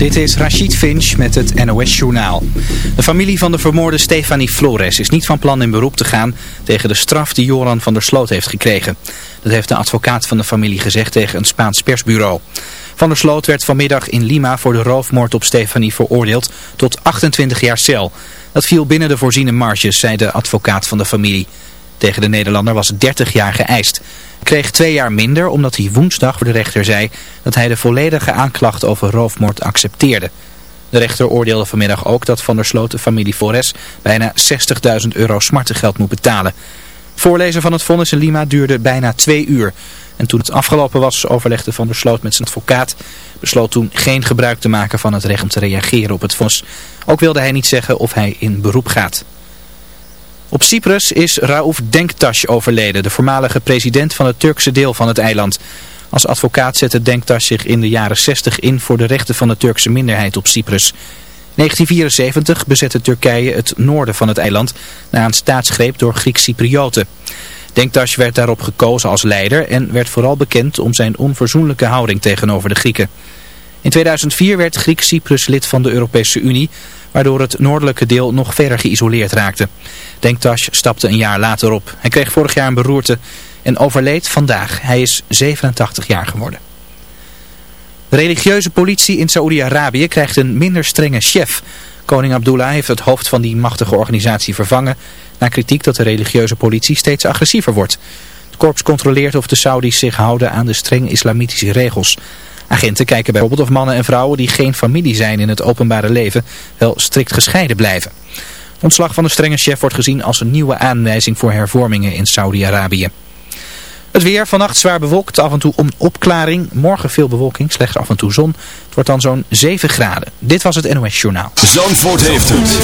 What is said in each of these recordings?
Dit is Rachid Finch met het NOS-journaal. De familie van de vermoorde Stefanie Flores is niet van plan in beroep te gaan tegen de straf die Joran van der Sloot heeft gekregen. Dat heeft de advocaat van de familie gezegd tegen een Spaans persbureau. Van der Sloot werd vanmiddag in Lima voor de roofmoord op Stefanie veroordeeld tot 28 jaar cel. Dat viel binnen de voorziene marges, zei de advocaat van de familie. Tegen de Nederlander was 30 jaar geëist kreeg twee jaar minder omdat hij woensdag voor de rechter zei dat hij de volledige aanklacht over roofmoord accepteerde. De rechter oordeelde vanmiddag ook dat Van der Sloot de familie Flores bijna 60.000 euro smartengeld moet betalen. Voorlezen van het vonnis in Lima duurde bijna twee uur. En toen het afgelopen was overlegde Van der Sloot met zijn advocaat. Besloot toen geen gebruik te maken van het recht om te reageren op het vonnis. Ook wilde hij niet zeggen of hij in beroep gaat. Op Cyprus is Raouf Denktaş overleden, de voormalige president van het Turkse deel van het eiland. Als advocaat zette Denktaş zich in de jaren 60 in voor de rechten van de Turkse minderheid op Cyprus. In 1974 bezette Turkije het noorden van het eiland na een staatsgreep door Griek-Cyprioten. Denktaş werd daarop gekozen als leider en werd vooral bekend om zijn onverzoenlijke houding tegenover de Grieken. In 2004 werd Griek-Cyprus lid van de Europese Unie, waardoor het noordelijke deel nog verder geïsoleerd raakte. Denktash stapte een jaar later op. Hij kreeg vorig jaar een beroerte en overleed vandaag. Hij is 87 jaar geworden. De religieuze politie in Saoedi-Arabië krijgt een minder strenge chef. Koning Abdullah heeft het hoofd van die machtige organisatie vervangen... na kritiek dat de religieuze politie steeds agressiever wordt. Het korps controleert of de Saudis zich houden aan de streng islamitische regels... Agenten kijken bijvoorbeeld of mannen en vrouwen die geen familie zijn in het openbare leven wel strikt gescheiden blijven. Ontslag van de strenge chef wordt gezien als een nieuwe aanwijzing voor hervormingen in Saudi-Arabië. Het weer vannacht zwaar bewolkt, af en toe om opklaring. Morgen veel bewolking, slechts af en toe zon. Het wordt dan zo'n 7 graden. Dit was het NOS Journaal. Zandvoort heeft het.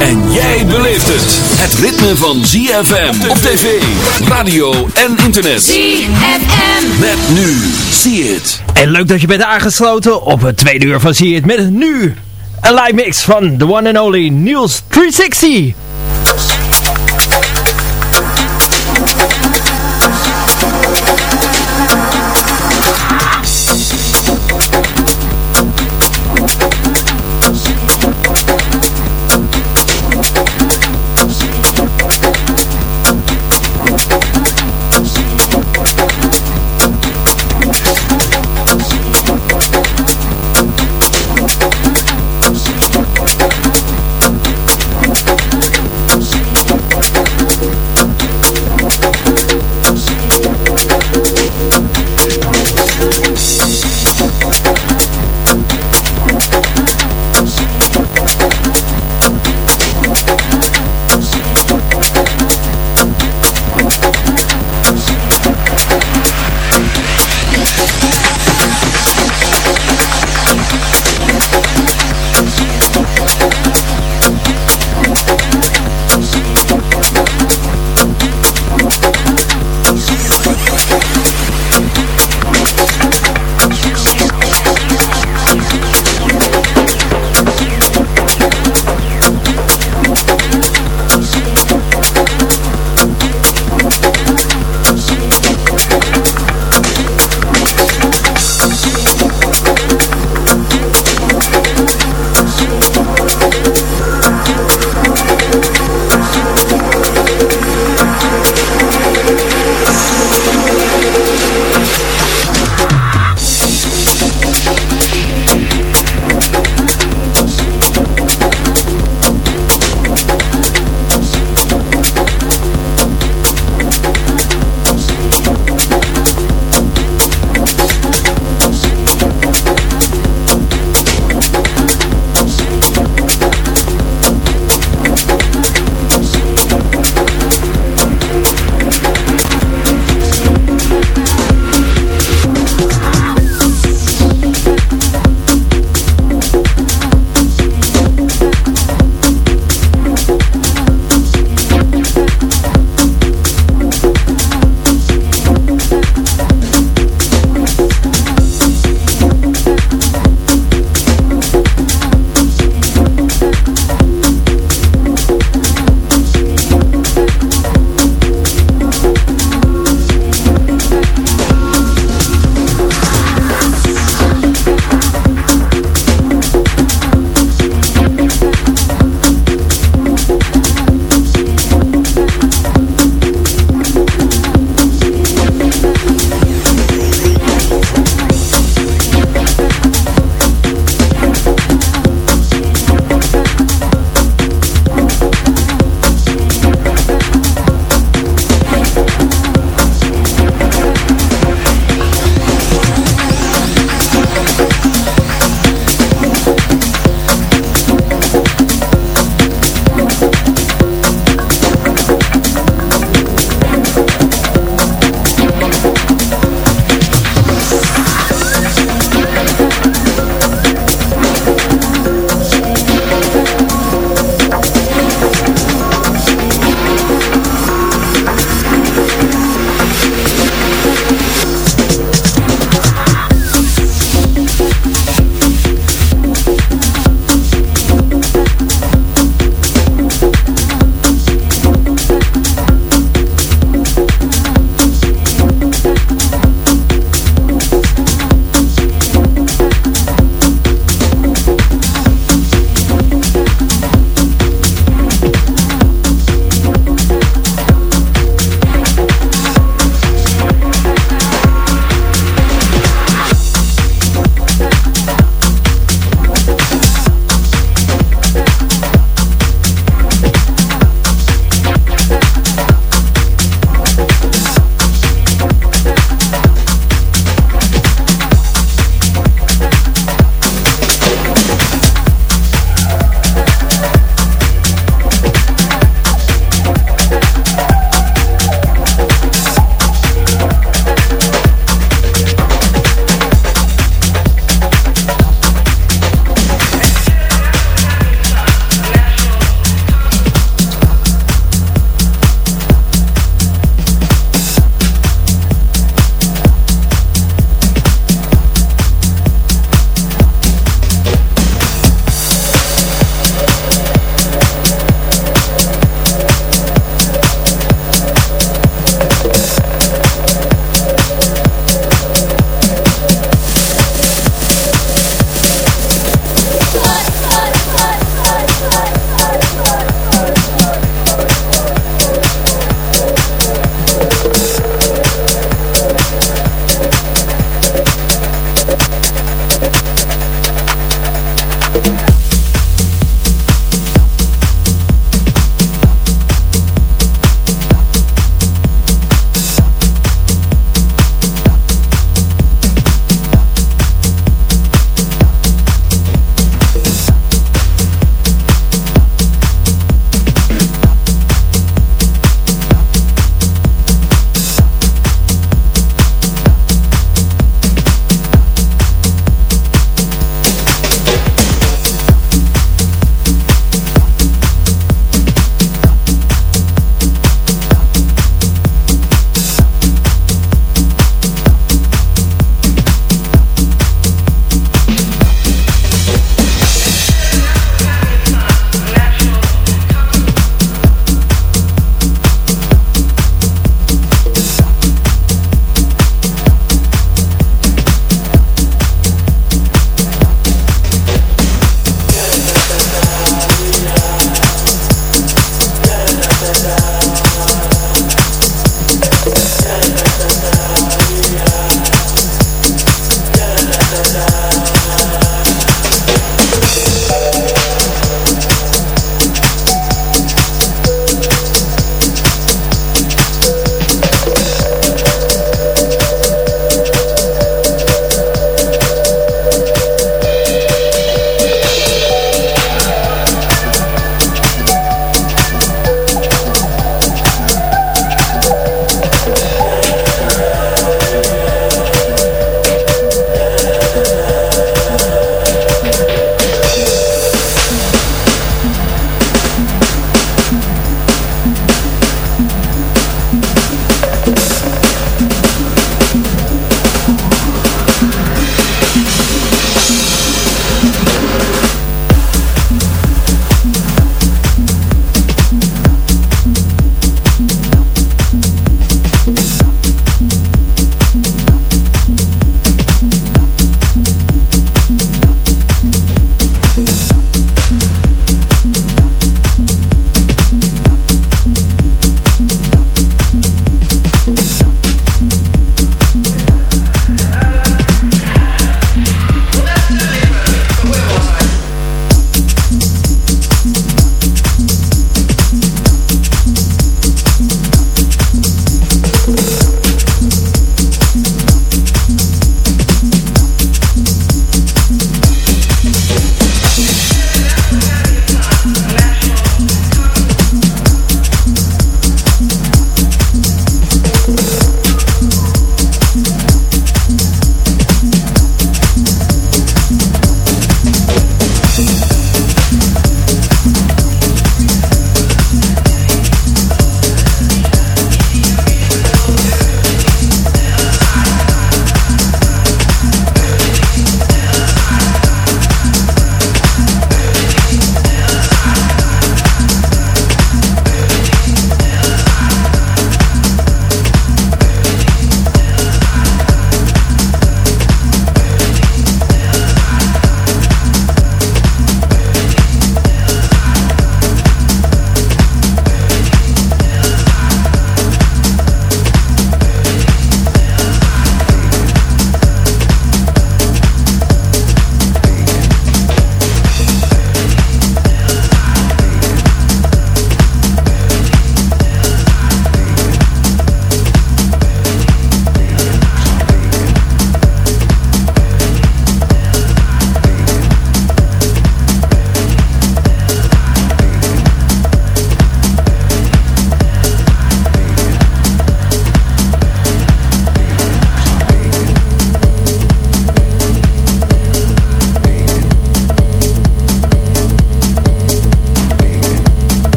En jij beleeft het. Het ritme van ZFM op tv, radio en internet. ZFM. Met nu. See it. En leuk dat je bent aangesloten op het tweede uur van See it. Met nu een live mix van the one and only Niels 360.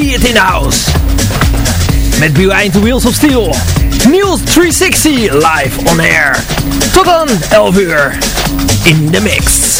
See It In House. Met Behind the Wheels of Steel. Niels 360 live on air. Tot dan, 11 uur. In de mix.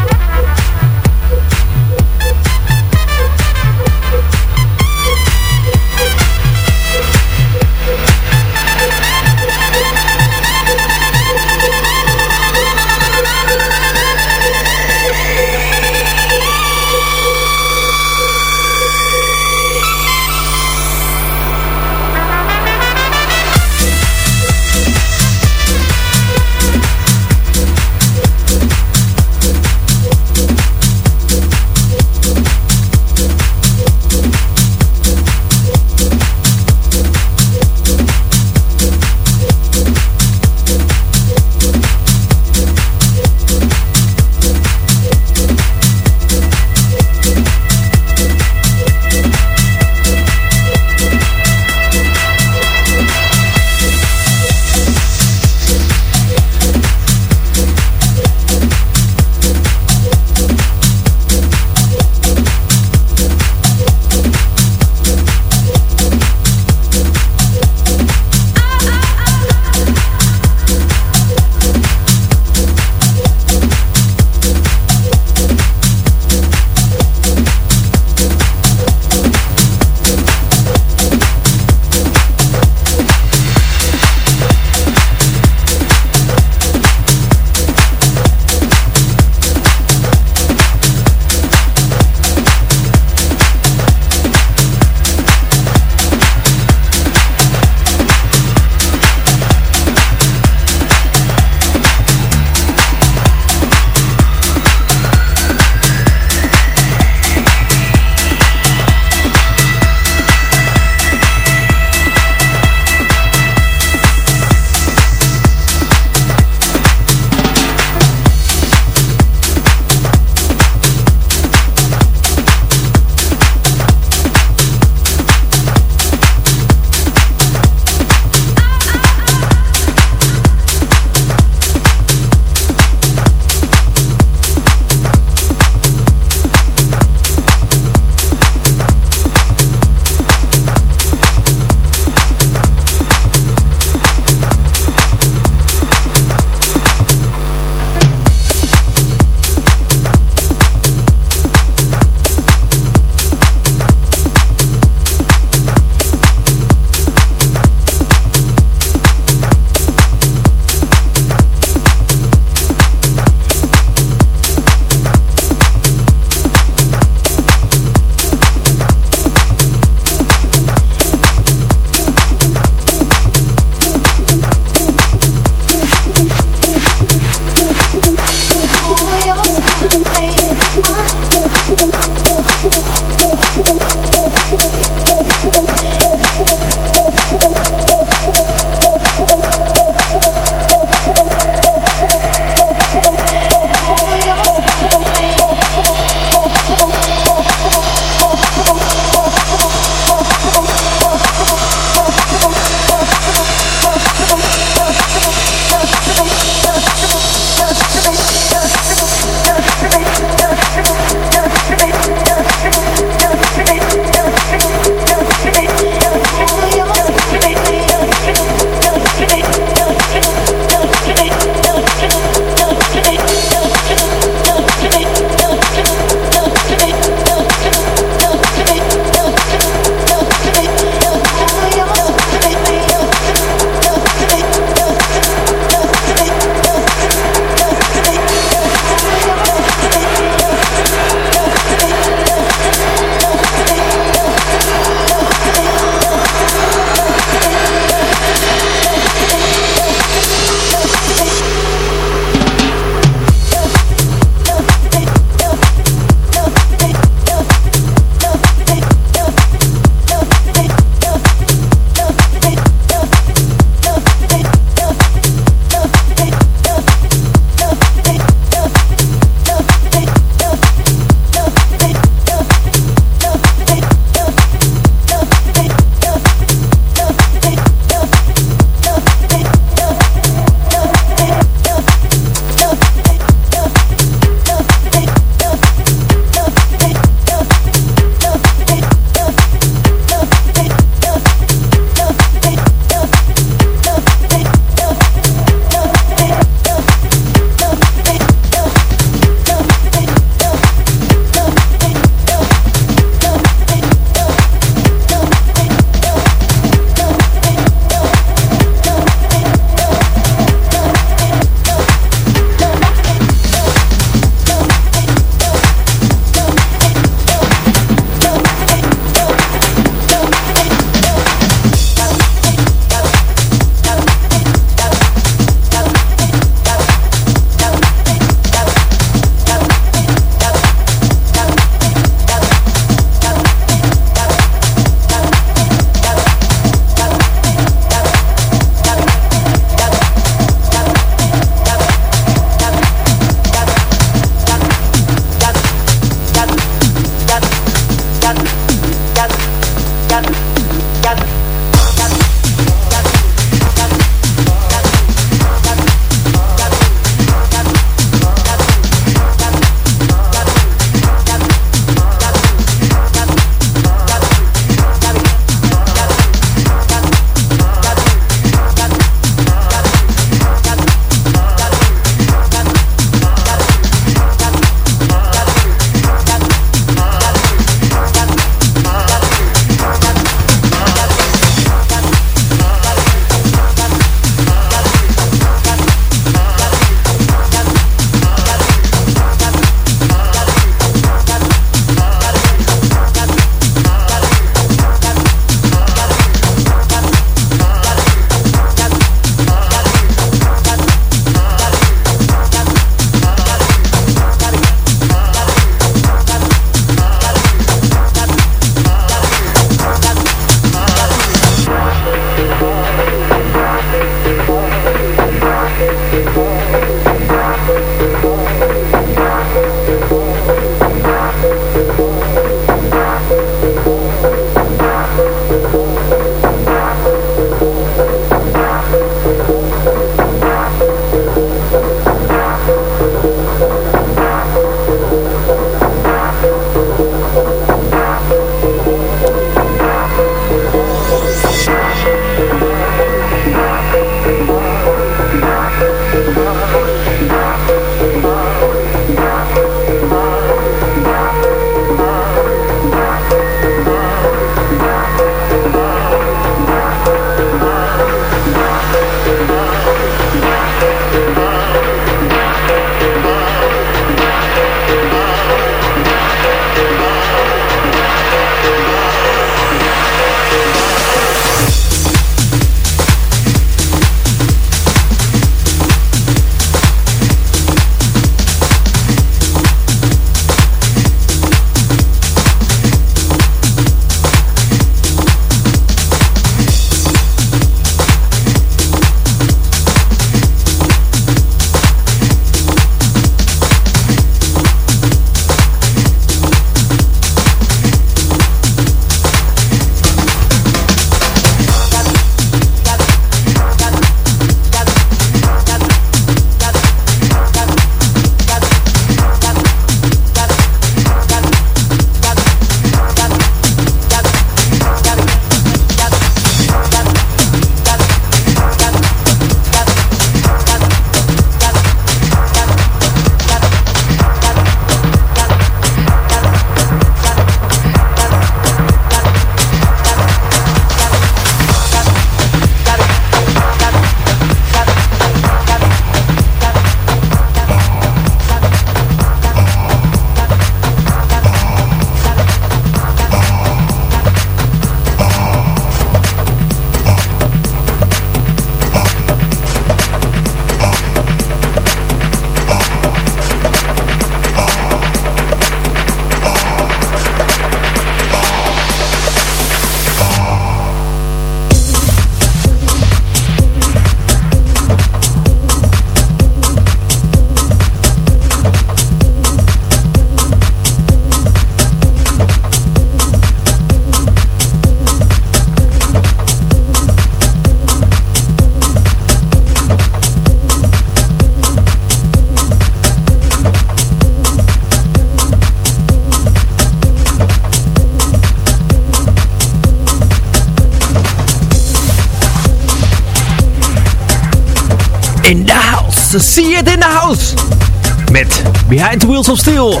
Wheels of Steel,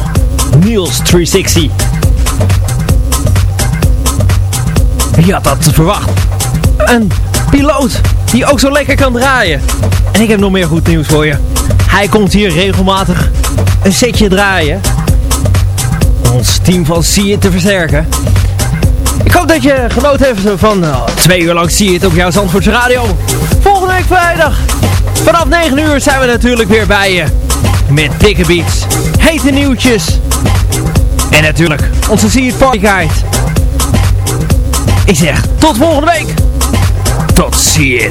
Niels 360. Wie had dat verwacht? Een piloot die ook zo lekker kan draaien. En ik heb nog meer goed nieuws voor je. Hij komt hier regelmatig een setje draaien. Ons team van It te versterken. Ik hoop dat je genoten hebt van uh, twee uur lang It op jouw Zandvoortse Radio. Volgende week vrijdag vanaf 9 uur zijn we natuurlijk weer bij je. Met dikke beats, hete nieuwtjes. En natuurlijk onze See It Party Guide. Ik zeg tot volgende week. Tot See